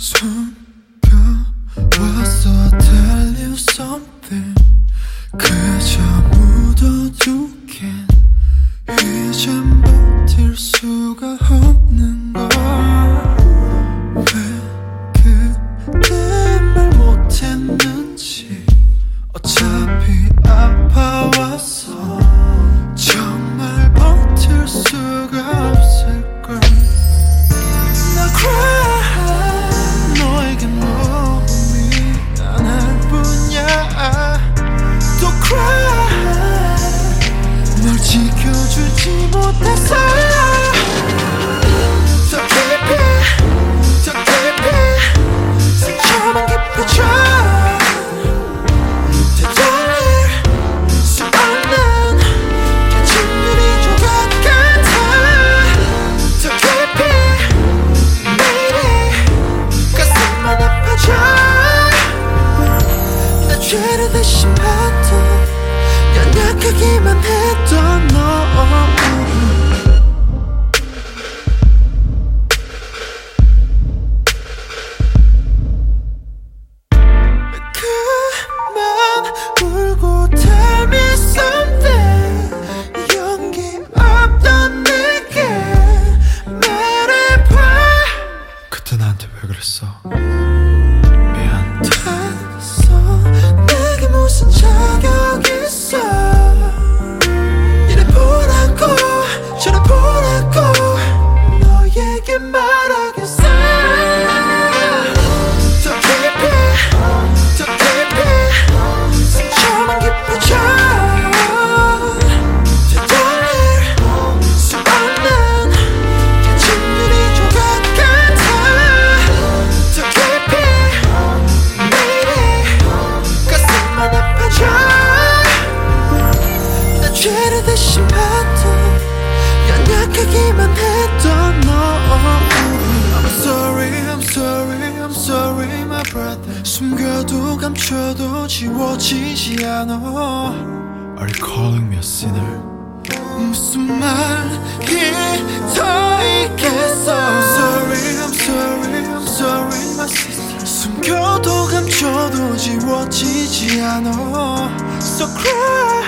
숨겨왔어 I'll tell you something 그저 묻어둔 지켜주지 그랬어? 미안. 탔어 내게 무슨 자격 있어 나 죄를 대신 받던 연약하기만 했던 너 I'm sorry I'm sorry I'm sorry my brother 숨겨도 감춰도 지워지지 않아 Are you calling me a sinner? 무슨 말이 더 있겠어 I'm sorry I'm sorry I'm sorry my sister 숨겨도 감춰도 지워지지 않아 So cry